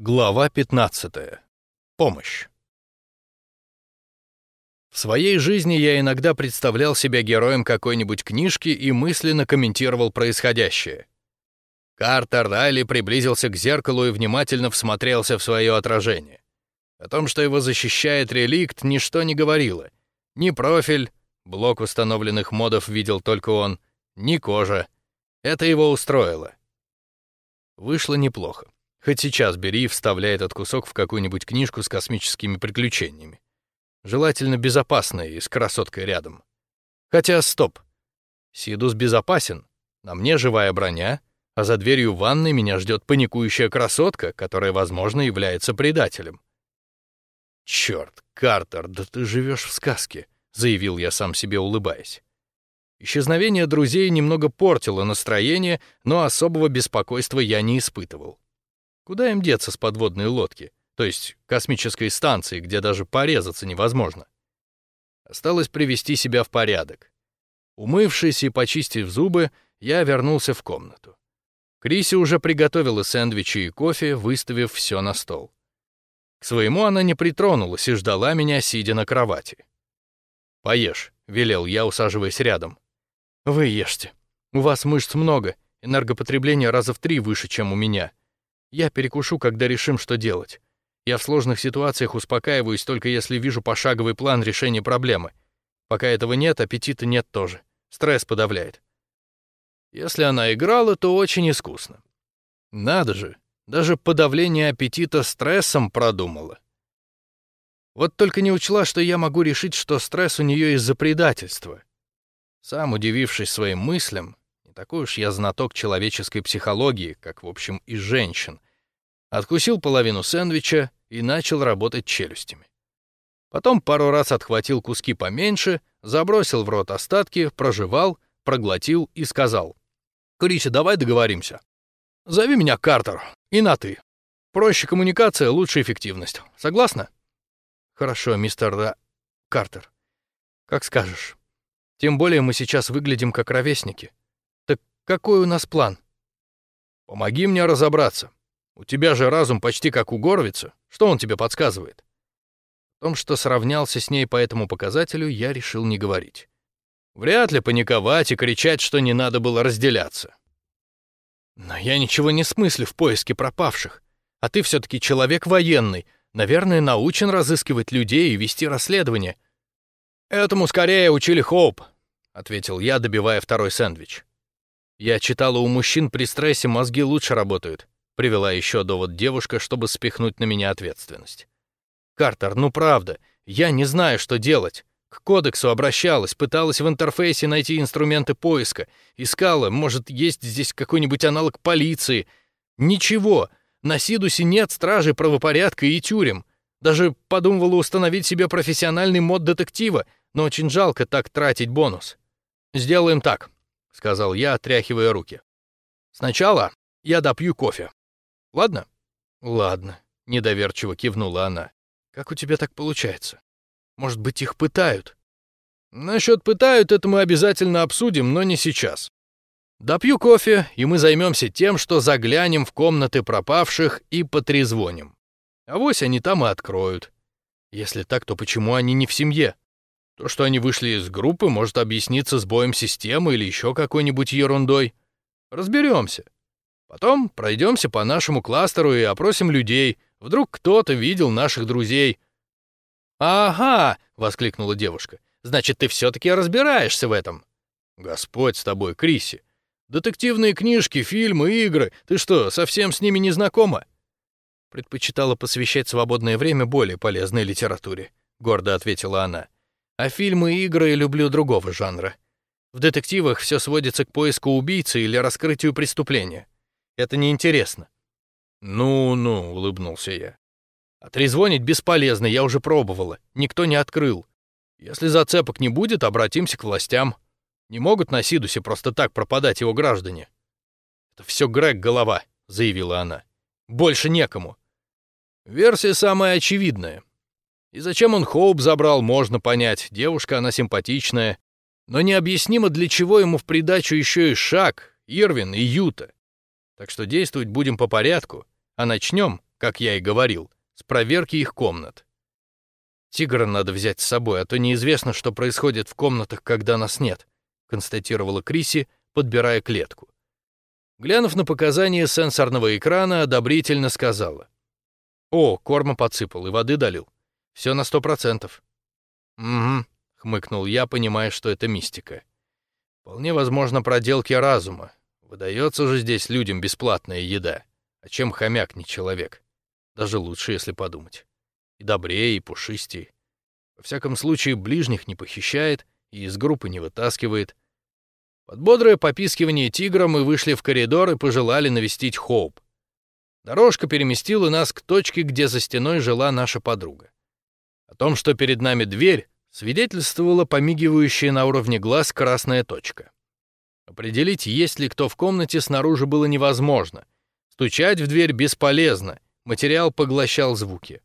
Глава 15. Помощь. В своей жизни я иногда представлял себя героем какой-нибудь книжки и мысленно комментировал происходящее. Картер Райли приблизился к зеркалу и внимательно всмотрелся в свое отражение. О том, что его защищает реликт, ничто не говорило. Ни профиль, блок установленных модов видел только он, ни кожа. Это его устроило. Вышло неплохо. Хоть сейчас бери и вставляй этот кусок в какую-нибудь книжку с космическими приключениями. Желательно безопасной и с красоткой рядом. Хотя, стоп. Сидус безопасен. На мне живая броня, а за дверью ванной меня ждет паникующая красотка, которая, возможно, является предателем. Черт, Картер, да ты живешь в сказке, заявил я сам себе, улыбаясь. Исчезновение друзей немного портило настроение, но особого беспокойства я не испытывал. Куда им деться с подводной лодки, то есть космической станции, где даже порезаться невозможно? Осталось привести себя в порядок. Умывшись и почистив зубы, я вернулся в комнату. Криси уже приготовила сэндвичи и кофе, выставив все на стол. К своему она не притронулась и ждала меня, сидя на кровати. «Поешь», — велел я, усаживаясь рядом. «Вы ешьте. У вас мышц много, энергопотребление раза в три выше, чем у меня. Я перекушу, когда решим, что делать. Я в сложных ситуациях успокаиваюсь только если вижу пошаговый план решения проблемы. Пока этого нет, аппетита нет тоже. Стресс подавляет. Если она играла, то очень искусно. Надо же, даже подавление аппетита стрессом продумала. Вот только не учла, что я могу решить, что стресс у нее из-за предательства. Сам удивившись своим мыслям, такой уж я знаток человеческой психологии, как, в общем, и женщин. Откусил половину сэндвича и начал работать челюстями. Потом пару раз отхватил куски поменьше, забросил в рот остатки, прожевал, проглотил и сказал. «Криси, давай договоримся. Зови меня Картер, и на «ты». Проще коммуникация, лучше эффективность. Согласна?» «Хорошо, мистер да... Картер. Как скажешь. Тем более мы сейчас выглядим как ровесники. Какой у нас план? Помоги мне разобраться. У тебя же разум почти как у Горовица. Что он тебе подсказывает? О том, что сравнялся с ней по этому показателю, я решил не говорить. Вряд ли паниковать и кричать, что не надо было разделяться. Но я ничего не смыслю в поиске пропавших. А ты все-таки человек военный, наверное, научен разыскивать людей и вести расследование. Этому скорее учили Хоуп, ответил я, добивая второй сэндвич. Я читала, у мужчин при стрессе мозги лучше работают. Привела еще довод девушка, чтобы спихнуть на меня ответственность. Картер, ну правда, я не знаю, что делать. К кодексу обращалась, пыталась в интерфейсе найти инструменты поиска, искала, может, есть здесь какой-нибудь аналог полиции. Ничего. На Сидусе нет стражей правопорядка и тюрем. Даже подумывала установить себе профессиональный мод детектива, но очень жалко так тратить бонус. Сделаем так сказал я, отряхивая руки. Сначала я допью кофе. Ладно? Ладно, недоверчиво кивнула она. Как у тебя так получается? Может быть, их пытают? Насчет пытают это мы обязательно обсудим, но не сейчас. Допью кофе, и мы займемся тем, что заглянем в комнаты пропавших и потрезвоним. А вось они там и откроют. Если так, то почему они не в семье? То, что они вышли из группы, может объясниться сбоем системы или еще какой-нибудь ерундой. Разберемся. Потом пройдемся по нашему кластеру и опросим людей. Вдруг кто-то видел наших друзей. «Ага!» — воскликнула девушка. «Значит, ты все-таки разбираешься в этом?» «Господь с тобой, Криси! Детективные книжки, фильмы, игры. Ты что, совсем с ними не знакома?» Предпочитала посвящать свободное время более полезной литературе, гордо ответила она. А фильмы и игры люблю другого жанра. В детективах все сводится к поиску убийцы или раскрытию преступления. Это неинтересно. «Ну-ну», — улыбнулся я. «Отрезвонить бесполезно, я уже пробовала. Никто не открыл. Если зацепок не будет, обратимся к властям. Не могут на Сидусе просто так пропадать его граждане». «Это все Грег голова», — заявила она. «Больше некому». Версия самая очевидная. И зачем он Хоуп забрал, можно понять. Девушка она симпатичная. Но необъяснимо, для чего ему в придачу еще и Шак, Ирвин и Юта. Так что действовать будем по порядку, а начнем как я и говорил, с проверки их комнат. «Тигра надо взять с собой, а то неизвестно, что происходит в комнатах, когда нас нет», констатировала Криси, подбирая клетку. Глянув на показания сенсорного экрана, одобрительно сказала. «О, корма подсыпал и воды долил. Все на сто процентов». «Угу», — хмыкнул я, понимая, что это мистика. «Вполне возможно проделки разума. Выдается же здесь людям бесплатная еда. А чем хомяк не человек? Даже лучше, если подумать. И добрее, и пушистее. Во всяком случае, ближних не похищает и из группы не вытаскивает. Под бодрое попискивание тигра мы вышли в коридор и пожелали навестить Хоуп. Дорожка переместила нас к точке, где за стеной жила наша подруга. Том, что перед нами дверь, свидетельствовала помигивающая на уровне глаз красная точка. Определить, есть ли кто в комнате, снаружи было невозможно. Стучать в дверь бесполезно, материал поглощал звуки.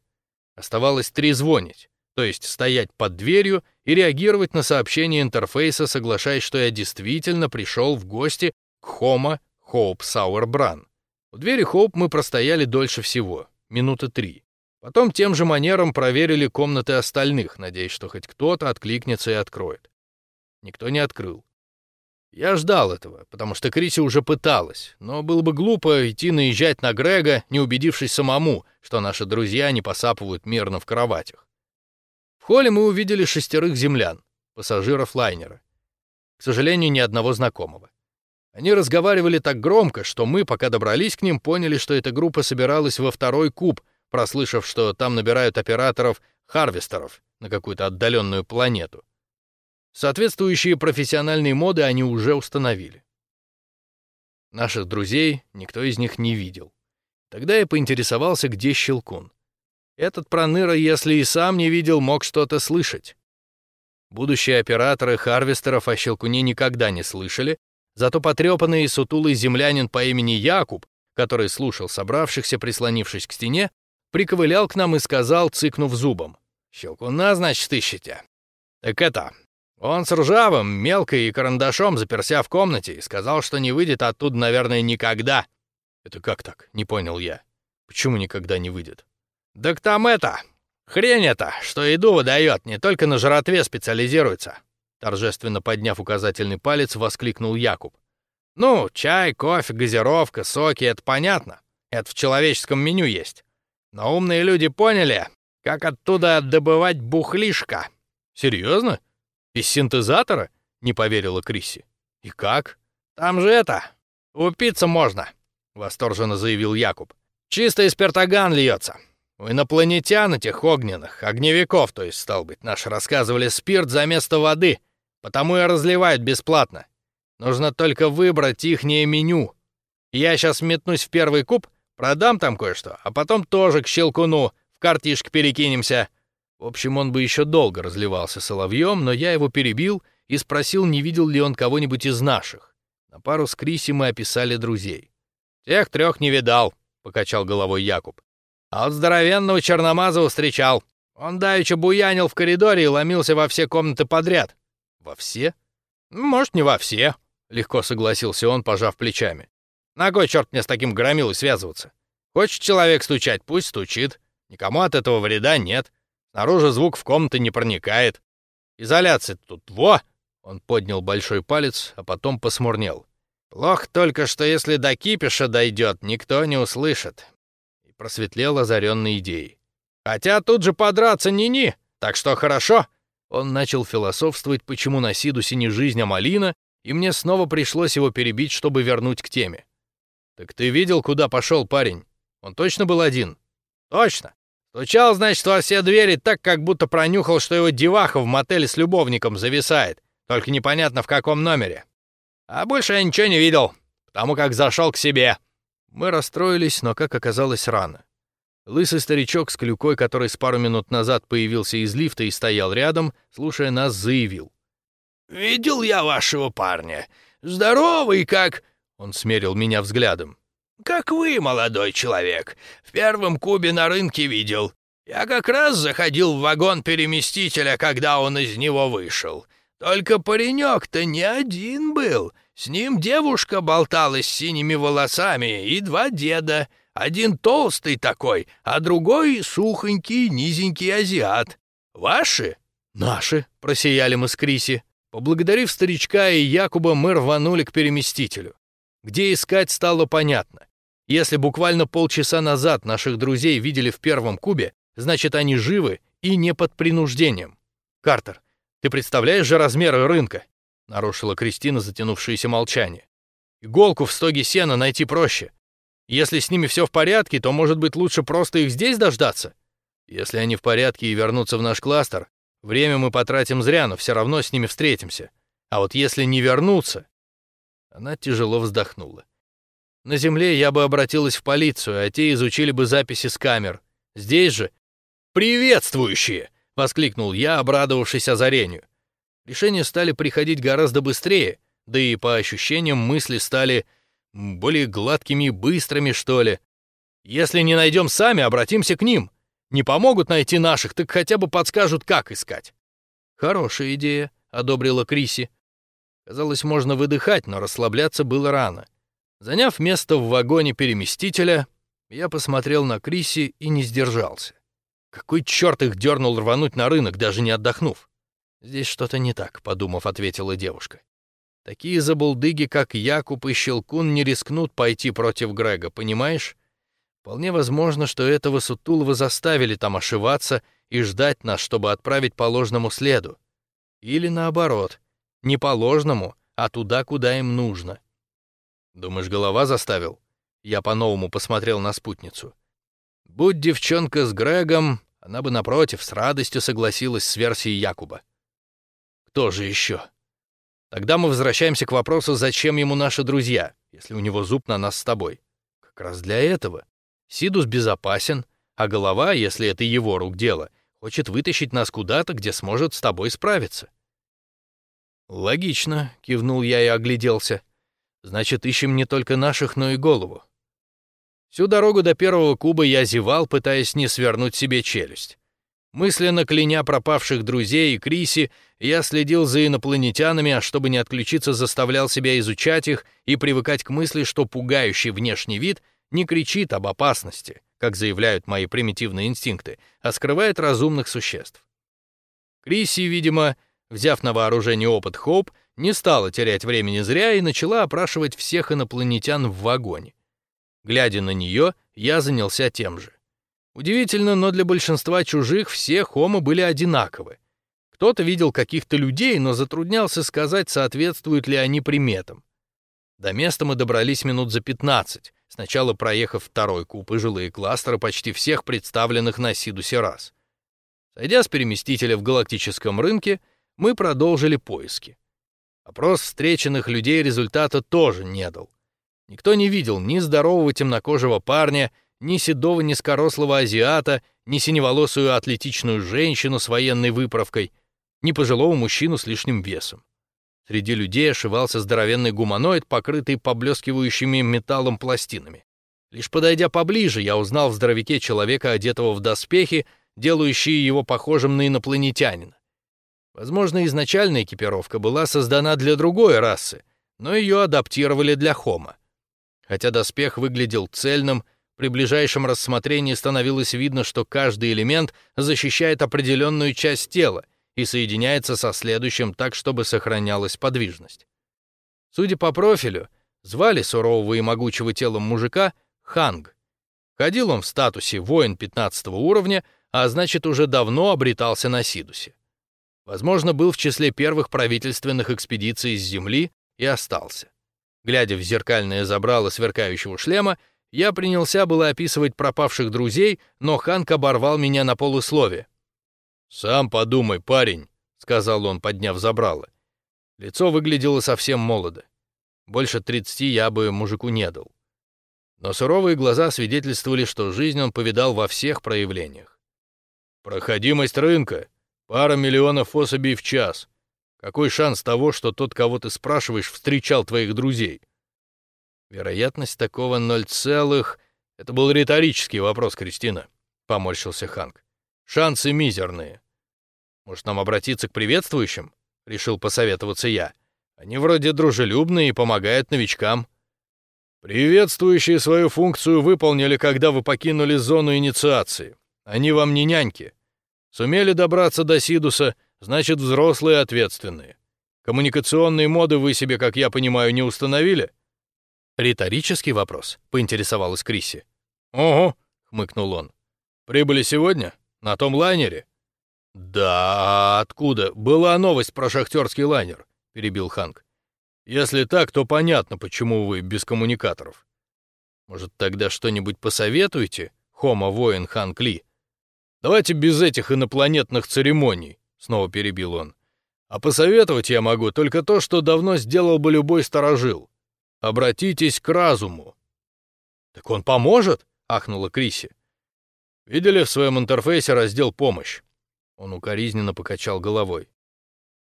Оставалось трезвонить, то есть стоять под дверью и реагировать на сообщение интерфейса, соглашаясь, что я действительно пришел в гости к Хома Хоуп Сауэрбран. У двери Хоуп мы простояли дольше всего, минуты три. Потом тем же манером проверили комнаты остальных, надеясь, что хоть кто-то откликнется и откроет. Никто не открыл. Я ждал этого, потому что Криси уже пыталась, но было бы глупо идти наезжать на Грега, не убедившись самому, что наши друзья не посапывают мирно в кроватях. В холле мы увидели шестерых землян, пассажиров лайнера. К сожалению, ни одного знакомого. Они разговаривали так громко, что мы, пока добрались к ним, поняли, что эта группа собиралась во второй куб, прослышав, что там набирают операторов-харвестеров на какую-то отдаленную планету. Соответствующие профессиональные моды они уже установили. Наших друзей никто из них не видел. Тогда я поинтересовался, где Щелкун. Этот проныра, если и сам не видел, мог что-то слышать. Будущие операторы Харвестеров о Щелкуне никогда не слышали, зато потрепанный и сутулый землянин по имени Якуб, который слушал собравшихся, прислонившись к стене, приковылял к нам и сказал, цыкнув зубом. «Щелкуна, значит, ищете? Так это, он с ржавым, мелкой и карандашом заперся в комнате и сказал, что не выйдет оттуда, наверное, никогда. Это как так? Не понял я. Почему никогда не выйдет? Так там это, хрень это, что еду выдает, не только на жратве специализируется. Торжественно подняв указательный палец, воскликнул Якуб. Ну, чай, кофе, газировка, соки — это понятно. Это в человеческом меню есть. Но умные люди поняли, как оттуда добывать бухлишко. Серьезно? «Из синтезатора?» — не поверила Крисси. «И как?» «Там же это... Упиться можно», — восторженно заявил Якуб. «Чистый спиртоган льется. У инопланетян этих огненных, огневиков, то есть, стал быть, наши рассказывали спирт за место воды, потому и разливают бесплатно. Нужно только выбрать ихнее меню. Я сейчас метнусь в первый куб, продам там кое-что, а потом тоже к щелкуну в картишке перекинемся. В общем, он бы еще долго разливался соловьем, но я его перебил и спросил, не видел ли он кого-нибудь из наших. На пару с Криси мы описали друзей. «Тех трех не видал», — покачал головой Якуб. «А вот здоровенного Черномазова встречал. Он давеча буянил в коридоре и ломился во все комнаты подряд». «Во все?» «Может, не во все», — легко согласился он, пожав плечами. «На кой черт мне с таким громилой связываться? Хочет человек стучать, пусть стучит. Никому от этого вреда нет. Снаружи звук в комнаты не проникает. Изоляция тут во!» Он поднял большой палец, а потом посмурнел. «Плохо только, что если до кипиша дойдет, никто не услышит». И просветлел озаренной идеей. «Хотя тут же подраться ни-ни, так что хорошо». Он начал философствовать, почему на Сидусе не жизнь, а малина, и мне снова пришлось его перебить, чтобы вернуть к теме. «Так ты видел, куда пошел парень? Он точно был один?» «Точно. Стучал, значит, во все двери так, как будто пронюхал, что его деваха в мотеле с любовником зависает, только непонятно в каком номере. А больше я ничего не видел, потому как зашел к себе. Мы расстроились, но, как оказалось, рано. Лысый старичок с клюкой, который с пару минут назад появился из лифта и стоял рядом, слушая нас, заявил. «Видел я вашего парня. Здоровый как...» Он смерил меня взглядом. «Как вы, молодой человек. В первом кубе на рынке видел. Я как раз заходил в вагон переместителя, когда он из него вышел. Только паренек-то не один был. С ним девушка болталась с синими волосами и два деда. Один толстый такой, а другой сухонький, низенький азиат. Ваши?» «Наши», — просияли мы с Криси. Поблагодарив старичка и Якуба, мы рванули к переместителю. Где искать, стало понятно. Если буквально полчаса назад наших друзей видели в первом кубе, значит, они живы и не под принуждением. «Картер, ты представляешь же размеры рынка?» — нарушила Кристина затянувшееся молчание. «Иголку в стоге сена найти проще. Если с ними все в порядке, то, может быть, лучше просто их здесь дождаться? Если они в порядке и вернутся в наш кластер, время мы потратим зря, но все равно с ними встретимся. А вот если не вернутся...» Она тяжело вздохнула. «На земле я бы обратилась в полицию, а те изучили бы записи с камер. Здесь же...» «Приветствующие!» — воскликнул я, обрадовавшись озарению. Решения стали приходить гораздо быстрее, да и по ощущениям мысли стали более гладкими и быстрыми, что ли. Если не найдем сами, обратимся к ним. Не помогут найти наших, так хотя бы подскажут, как искать. Хорошая идея, одобрила Криси. Казалось, можно выдыхать, но расслабляться было рано. Заняв место в вагоне переместителя, я посмотрел на Криси и не сдержался. Какой черт их дернул рвануть на рынок, даже не отдохнув? Здесь что-то не так, подумав, ответила девушка. Такие забулдыги, как Якуб и Щелкун, не рискнут пойти против Грега, понимаешь? Вполне возможно, что этого Сутулова заставили там ошиваться и ждать нас, чтобы отправить по ложному следу. Или наоборот, не по ложному, а туда, куда им нужно. Думаешь, голова заставил? Я по-новому посмотрел на спутницу. Будь девчонка с Грегом, она бы, напротив, с радостью согласилась с версией Якуба. Кто же еще? Тогда мы возвращаемся к вопросу, зачем ему наши друзья, если у него зуб на нас с тобой. Как раз для этого. Сидус безопасен, а голова, если это его рук дело, хочет вытащить нас куда-то, где сможет с тобой справиться. Логично, кивнул я и огляделся. Значит, ищем не только наших, но и голову. Всю дорогу до первого куба я зевал, пытаясь не свернуть себе челюсть. Мысленно кляня пропавших друзей и Криси, я следил за инопланетянами, а чтобы не отключиться, заставлял себя изучать их и привыкать к мысли, что пугающий внешний вид не кричит об опасности, как заявляют мои примитивные инстинкты, а скрывает разумных существ. Криси, видимо, взяв на вооружение опыт Хоуп, не стала терять времени зря и начала опрашивать всех инопланетян в вагоне. Глядя на нее, я занялся тем же. Удивительно, но для большинства чужих все хомы были одинаковы. Кто-то видел каких-то людей, но затруднялся сказать, соответствуют ли они приметам. До места мы добрались минут за 15, сначала проехав второй куб и жилые кластеры почти всех представленных на Сидусе раз. Сойдя с переместителя в галактическом рынке, мы продолжили поиски. Опрос встреченных людей результата тоже не дал. Никто не видел ни здорового темнокожего парня, ни седого низкорослого азиата, ни синеволосую атлетичную женщину с военной выправкой, ни пожилого мужчину с лишним весом. Среди людей ошивался здоровенный гуманоид, покрытый поблескивающими металлом пластинами. Лишь подойдя поближе, я узнал в здоровяке человека, одетого в доспехи, делающие его похожим на инопланетянина. Возможно, изначально экипировка была создана для другой расы, но ее адаптировали для хома. Хотя доспех выглядел цельным, при ближайшем рассмотрении становилось видно, что каждый элемент защищает определенную часть тела и соединяется со следующим так, чтобы сохранялась подвижность. Судя по профилю, звали сурового и могучего телом мужика Ханг. Ходил он в статусе воин 15 уровня, а значит, уже давно обретался на Сидусе. Возможно, был в числе первых правительственных экспедиций с Земли и остался. Глядя в зеркальное забрало сверкающего шлема, я принялся было описывать пропавших друзей, но Ханк оборвал меня на полуслове. «Сам подумай, парень», — сказал он, подняв забрало. Лицо выглядело совсем молодо. Больше тридцати я бы мужику не дал. Но суровые глаза свидетельствовали, что жизнь он повидал во всех проявлениях. «Проходимость рынка. Пара миллионов особей в час. Какой шанс того, что тот, кого ты спрашиваешь, встречал твоих друзей?» Вероятность такого ноль целых... Это был риторический вопрос, Кристина, — поморщился Ханк. Шансы мизерные. Может, нам обратиться к приветствующим? Решил посоветоваться я. Они вроде дружелюбные и помогают новичкам. Приветствующие свою функцию выполнили, когда вы покинули зону инициации. Они вам не няньки. Сумели добраться до Сидуса, значит, взрослые ответственные. Коммуникационные моды вы себе, как я понимаю, не установили? Риторический вопрос, поинтересовалась Криси. Ого, хмыкнул он. Прибыли сегодня? На том лайнере? Да, откуда? Была новость про шахтерский лайнер, перебил Ханк. Если так, то понятно, почему вы без коммуникаторов. Может, тогда что-нибудь посоветуете, Хома воин Ханк Ли? Давайте без этих инопланетных церемоний, снова перебил он. А посоветовать я могу только то, что давно сделал бы любой сторожил. Обратитесь к разуму. Так он поможет? ахнула Криси. Видели в своем интерфейсе раздел «Помощь»?» Он укоризненно покачал головой.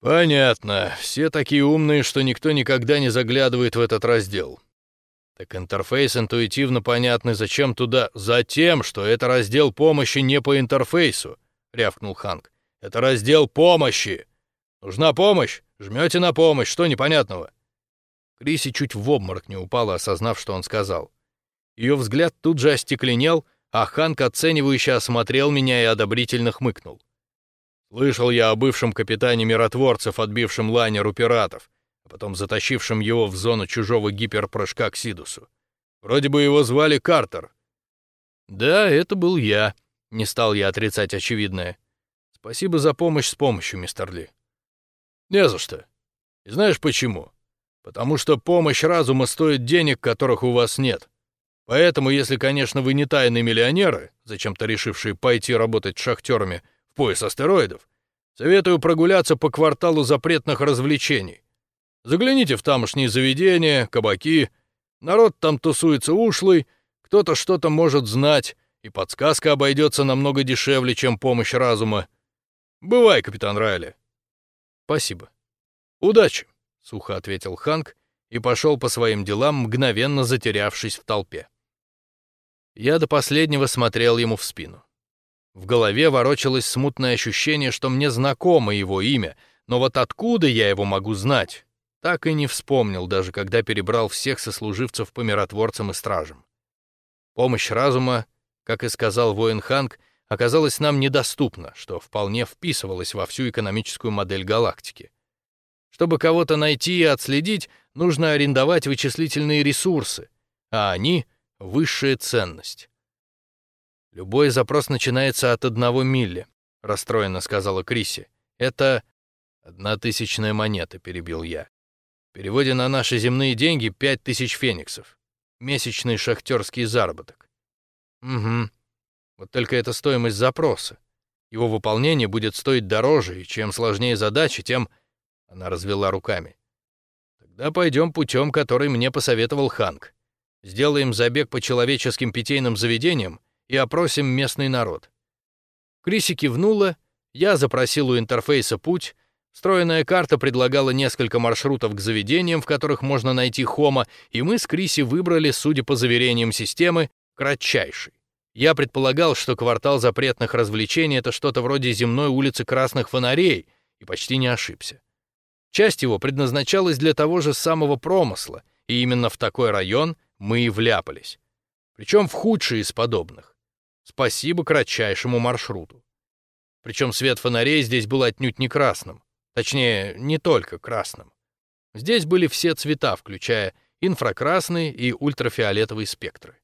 «Понятно. Все такие умные, что никто никогда не заглядывает в этот раздел. Так интерфейс интуитивно понятный, зачем туда? Затем, что это раздел помощи не по интерфейсу, рявкнул Ханк. Это раздел помощи. Нужна помощь? Жмете на помощь, что непонятного? Криси чуть в обморок не упала, осознав, что он сказал. Ее взгляд тут же остекленел, а Ханк оценивающе осмотрел меня и одобрительно хмыкнул. Слышал я о бывшем капитане миротворцев, отбившем лайнер у пиратов потом затащившим его в зону чужого гиперпрыжка к Сидусу. Вроде бы его звали Картер. Да, это был я. Не стал я отрицать очевидное. Спасибо за помощь с помощью, мистер Ли. Не за что. И знаешь почему? Потому что помощь разума стоит денег, которых у вас нет. Поэтому, если, конечно, вы не тайные миллионеры, зачем-то решившие пойти работать шахтерами в пояс астероидов, советую прогуляться по кварталу запретных развлечений. Загляните в тамошние заведения, кабаки. Народ там тусуется ушлый, кто-то что-то может знать, и подсказка обойдется намного дешевле, чем помощь разума. Бывай, капитан Райли. Спасибо. Удачи, сухо ответил Ханк и пошел по своим делам, мгновенно затерявшись в толпе. Я до последнего смотрел ему в спину. В голове ворочалось смутное ощущение, что мне знакомо его имя, но вот откуда я его могу знать? Так и не вспомнил, даже когда перебрал всех сослуживцев по миротворцам и стражам. Помощь разума, как и сказал воин Ханг, оказалась нам недоступна, что вполне вписывалось во всю экономическую модель галактики. Чтобы кого-то найти и отследить, нужно арендовать вычислительные ресурсы, а они — высшая ценность. «Любой запрос начинается от одного милли», — расстроенно сказала Криси. «Это одна тысячная монета», — перебил я. В переводе на наши земные деньги пять тысяч фениксов. Месячный шахтерский заработок. Угу. Вот только это стоимость запроса. Его выполнение будет стоить дороже, и чем сложнее задача, тем... Она развела руками. Тогда пойдем путем, который мне посоветовал Ханк. Сделаем забег по человеческим питейным заведениям и опросим местный народ. Криси кивнула, я запросил у интерфейса путь, Встроенная карта предлагала несколько маршрутов к заведениям, в которых можно найти Хома, и мы с Криси выбрали, судя по заверениям системы, кратчайший. Я предполагал, что квартал запретных развлечений — это что-то вроде земной улицы красных фонарей, и почти не ошибся. Часть его предназначалась для того же самого промысла, и именно в такой район мы и вляпались. Причем в худший из подобных. Спасибо кратчайшему маршруту. Причем свет фонарей здесь был отнюдь не красным. Точнее, не только красным. Здесь были все цвета, включая инфракрасный и ультрафиолетовый спектры.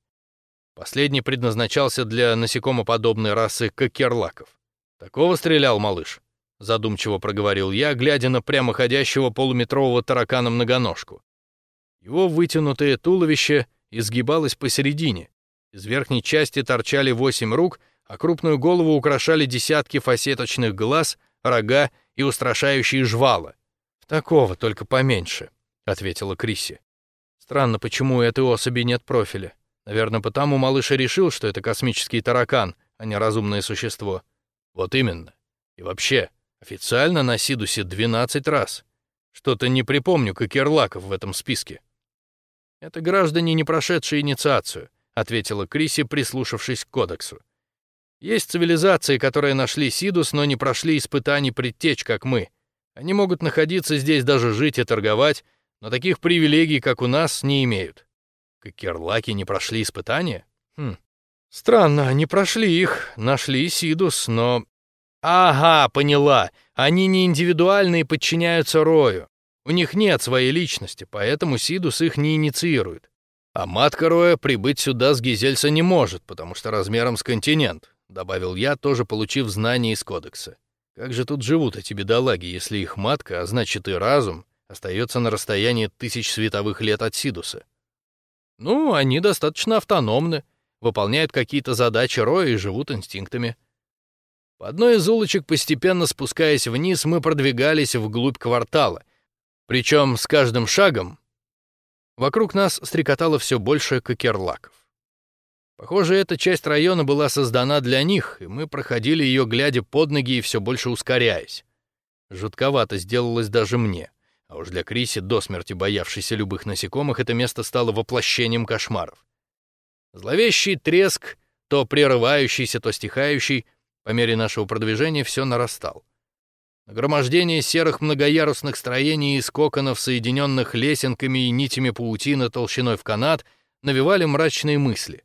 Последний предназначался для насекомоподобной расы кокерлаков. «Такого стрелял малыш», — задумчиво проговорил я, глядя на прямоходящего полуметрового таракана-многоножку. Его вытянутое туловище изгибалось посередине. Из верхней части торчали восемь рук, а крупную голову украшали десятки фасеточных глаз, рога и устрашающие жвала. Такого, только поменьше, ответила Криси. Странно, почему у этой особи нет профиля. Наверное, потому малыш и решил, что это космический таракан, а не разумное существо. Вот именно. И вообще, официально на Сидусе 12 раз. Что-то не припомню Кокерлаков в этом списке. Это граждане, не прошедшие инициацию, ответила Криси, прислушавшись к кодексу. Есть цивилизации, которые нашли Сидус, но не прошли испытаний предтеч, как мы. Они могут находиться здесь, даже жить и торговать, но таких привилегий, как у нас, не имеют. Кокерлаки не прошли испытания? Хм. Странно, не прошли их, нашли Сидус, но... Ага, поняла. Они не индивидуальны и подчиняются Рою. У них нет своей личности, поэтому Сидус их не инициирует. А матка Роя прибыть сюда с Гизельса не может, потому что размером с континент, добавил я, тоже получив знания из кодекса. Как же тут живут эти бедолаги, если их матка, а значит и разум, остается на расстоянии тысяч световых лет от Сидуса? Ну, они достаточно автономны, выполняют какие-то задачи Роя и живут инстинктами. По одной из улочек, постепенно спускаясь вниз, мы продвигались вглубь квартала. Причем с каждым шагом вокруг нас стрекотало все больше кокерлаков. Похоже, эта часть района была создана для них, и мы проходили ее, глядя под ноги и все больше ускоряясь. Жутковато сделалось даже мне. А уж для Криси, до смерти боявшейся любых насекомых, это место стало воплощением кошмаров. Зловещий треск, то прерывающийся, то стихающий, по мере нашего продвижения все нарастал. Нагромождение серых многоярусных строений из коконов, соединенных лесенками и нитями паутины толщиной в канат, навевали мрачные мысли.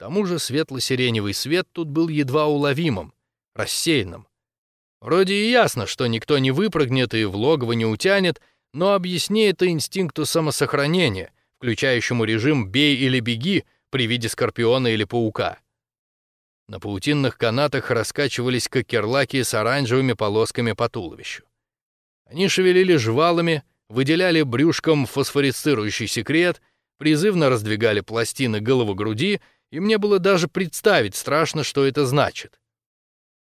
Тому же светло-сиреневый свет тут был едва уловимым, рассеянным. Вроде и ясно, что никто не выпрыгнет и в логово не утянет, но объясни это инстинкту самосохранения, включающему режим «бей или беги» при виде скорпиона или паука. На паутинных канатах раскачивались кокерлаки с оранжевыми полосками по туловищу. Они шевелили жвалами, выделяли брюшком фосфорицирующий секрет, призывно раздвигали пластины головы-груди, и мне было даже представить страшно, что это значит.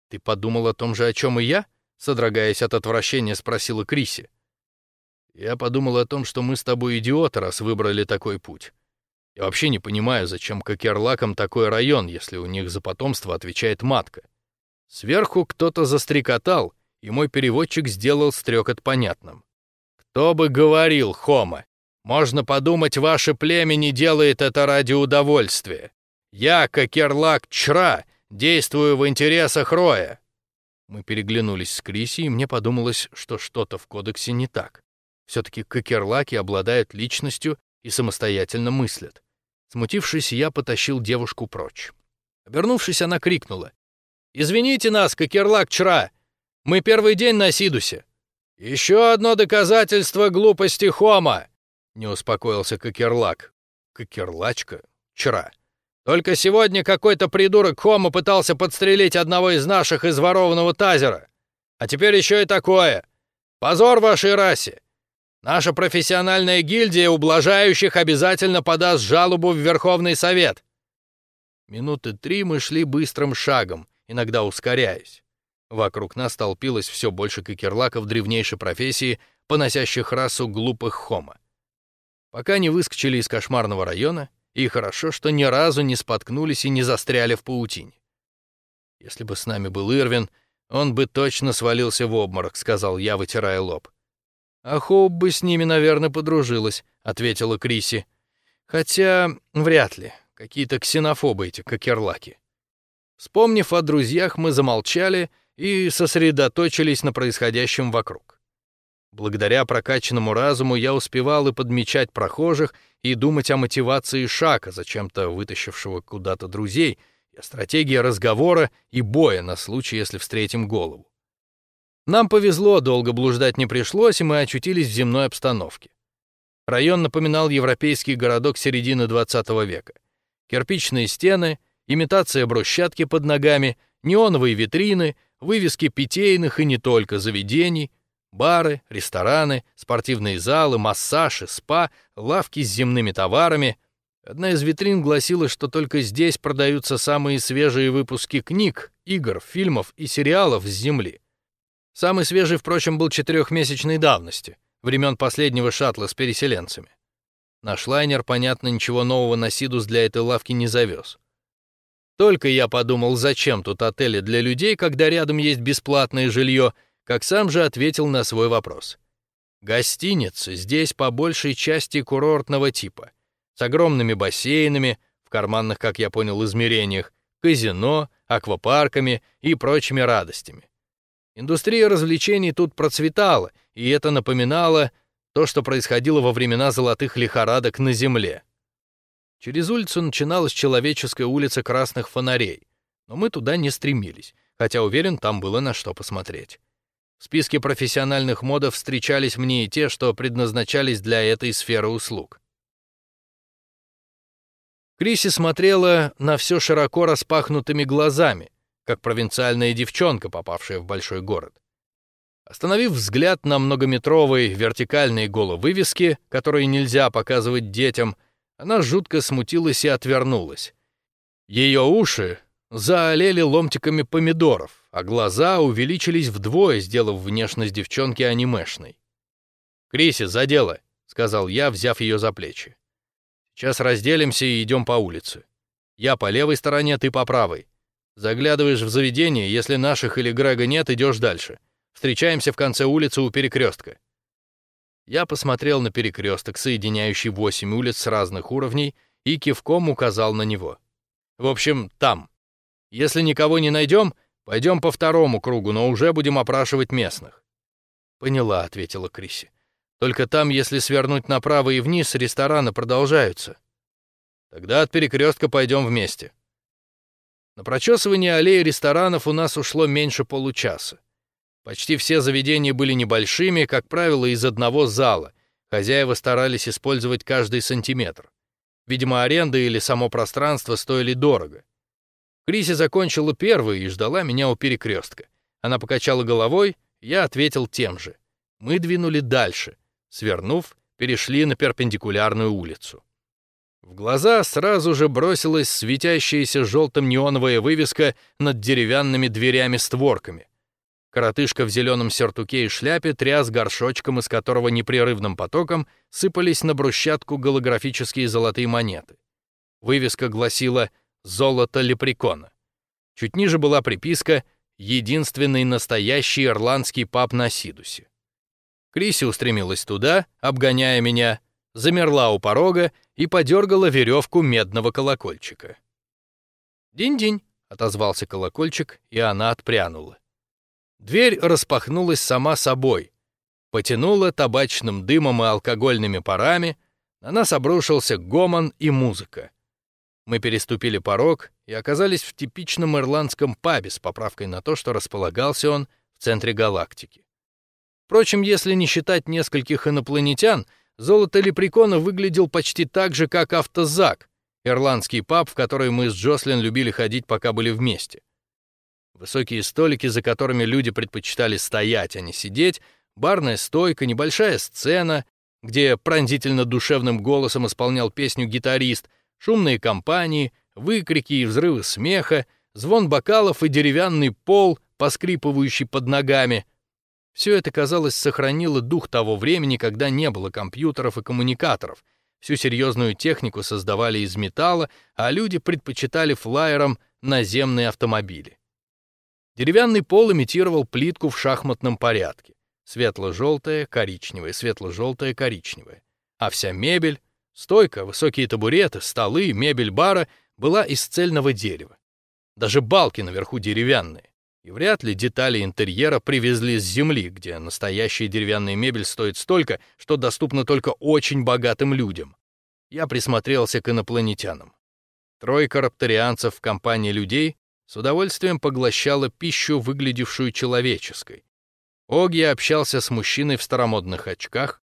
«Ты подумал о том же, о чем и я?» — содрогаясь от отвращения, спросила Криси. «Я подумал о том, что мы с тобой идиоты, раз выбрали такой путь. Я вообще не понимаю, зачем кокерлакам такой район, если у них за потомство отвечает матка. Сверху кто-то застрекотал, и мой переводчик сделал стрекот понятным. «Кто бы говорил, Хома? Можно подумать, ваше племя не делает это ради удовольствия. Я, Кокерлак Чра, действую в интересах Роя». Мы переглянулись с Криси, и мне подумалось, что что-то в кодексе не так. Все-таки кокерлаки обладают личностью и самостоятельно мыслят. Смутившись, я потащил девушку прочь. Обернувшись, она крикнула. «Извините нас, Кокерлак Чра! Мы первый день на Сидусе!» «Еще одно доказательство глупости Хома!» Не успокоился Кокерлак. Кокерлачка? Чра. Только сегодня какой-то придурок Хома пытался подстрелить одного из наших из ворованного тазера. А теперь еще и такое. Позор вашей расе. Наша профессиональная гильдия ублажающих обязательно подаст жалобу в Верховный Совет. Минуты три мы шли быстрым шагом, иногда ускоряясь. Вокруг нас толпилось все больше кокерлаков древнейшей профессии, поносящих расу глупых хома. Пока не выскочили из кошмарного района, и хорошо, что ни разу не споткнулись и не застряли в паутине. Если бы с нами был Ирвин, он бы точно свалился в обморок, сказал я, вытирая лоб. «А Хоуп бы с ними, наверное, подружилась», — ответила Криси. «Хотя вряд ли. Какие-то ксенофобы эти кокерлаки». Вспомнив о друзьях, мы замолчали и сосредоточились на происходящем вокруг. Благодаря прокачанному разуму я успевал и подмечать прохожих, и думать о мотивации Шака, зачем-то вытащившего куда-то друзей, и о стратегии разговора и боя на случай, если встретим голову. Нам повезло, долго блуждать не пришлось, и мы очутились в земной обстановке. Район напоминал европейский городок середины 20 века. Кирпичные стены, имитация брусчатки под ногами, неоновые витрины, вывески питейных и не только заведений, бары, рестораны, спортивные залы, массажи, спа, лавки с земными товарами. Одна из витрин гласила, что только здесь продаются самые свежие выпуски книг, игр, фильмов и сериалов с земли. Самый свежий, впрочем, был четырехмесячной давности, времен последнего шаттла с переселенцами. Наш лайнер, понятно, ничего нового на Сидус для этой лавки не завез. Только я подумал, зачем тут отели для людей, когда рядом есть бесплатное жилье, как сам же ответил на свой вопрос. Гостиницы здесь по большей части курортного типа, с огромными бассейнами, в карманных, как я понял, измерениях, казино, аквапарками и прочими радостями. Индустрия развлечений тут процветала, и это напоминало то, что происходило во времена золотых лихорадок на Земле. Через улицу начиналась человеческая улица красных фонарей, но мы туда не стремились, хотя уверен, там было на что посмотреть. В списке профессиональных модов встречались мне и те, что предназначались для этой сферы услуг. Криси смотрела на все широко распахнутыми глазами, как провинциальная девчонка, попавшая в большой город. Остановив взгляд на многометровые вертикальные головывески, которые нельзя показывать детям, она жутко смутилась и отвернулась. Ее уши заолели ломтиками помидоров, а глаза увеличились вдвое, сделав внешность девчонки анимешной. «Криси, за дело!» — сказал я, взяв ее за плечи. Сейчас разделимся и идем по улице. Я по левой стороне, ты по правой. Заглядываешь в заведение, если наших или Грега нет, идешь дальше. Встречаемся в конце улицы у перекрестка. Я посмотрел на перекресток, соединяющий восемь улиц с разных уровней, и кивком указал на него. В общем, там. Если никого не найдем, пойдем по второму кругу, но уже будем опрашивать местных. «Поняла», — ответила Криси. Только там, если свернуть направо и вниз, рестораны продолжаются. Тогда от перекрестка пойдем вместе. На прочесывание аллеи ресторанов у нас ушло меньше получаса. Почти все заведения были небольшими, как правило, из одного зала. Хозяева старались использовать каждый сантиметр. Видимо, аренда или само пространство стоили дорого. Криси закончила первой и ждала меня у перекрестка. Она покачала головой, я ответил тем же. Мы двинули дальше — Свернув, перешли на перпендикулярную улицу. В глаза сразу же бросилась светящаяся желтым неоновая вывеска над деревянными дверями-створками. Коротышка в зеленом сертуке и шляпе тряс горшочком, из которого непрерывным потоком сыпались на брусчатку голографические золотые монеты. Вывеска гласила «Золото лепрекона». Чуть ниже была приписка «Единственный настоящий ирландский паб на Сидусе». Криси устремилась туда, обгоняя меня, замерла у порога и подергала веревку медного колокольчика. «Динь-динь», — отозвался колокольчик, и она отпрянула. Дверь распахнулась сама собой, потянула табачным дымом и алкогольными парами, на нас обрушился гомон и музыка. Мы переступили порог и оказались в типичном ирландском пабе с поправкой на то, что располагался он в центре галактики. Впрочем, если не считать нескольких инопланетян, золото лепрекона выглядел почти так же, как автозак, ирландский паб, в который мы с Джослин любили ходить, пока были вместе. Высокие столики, за которыми люди предпочитали стоять, а не сидеть, барная стойка, небольшая сцена, где пронзительно душевным голосом исполнял песню гитарист, шумные компании, выкрики и взрывы смеха, звон бокалов и деревянный пол, поскрипывающий под ногами — все это, казалось, сохранило дух того времени, когда не было компьютеров и коммуникаторов. Всю серьезную технику создавали из металла, а люди предпочитали флайерам наземные автомобили. Деревянный пол имитировал плитку в шахматном порядке. Светло-желтая, коричневая, светло-желтая, коричневая. А вся мебель, стойка, высокие табуреты, столы, мебель бара была из цельного дерева. Даже балки наверху деревянные. И вряд ли детали интерьера привезли с земли, где настоящая деревянная мебель стоит столько, что доступна только очень богатым людям. Я присмотрелся к инопланетянам. Тройка рапторианцев в компании людей с удовольствием поглощала пищу, выглядевшую человеческой. Оги общался с мужчиной в старомодных очках,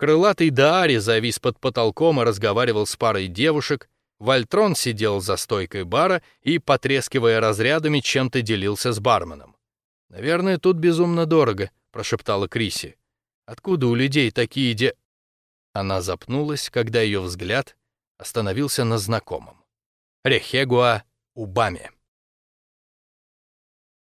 крылатый Даари завис под потолком и разговаривал с парой девушек, Вольтрон сидел за стойкой бара и, потрескивая разрядами, чем-то делился с барменом. «Наверное, тут безумно дорого», — прошептала Криси. «Откуда у людей такие де...» Она запнулась, когда ее взгляд остановился на знакомом. Рехегуа Убаме.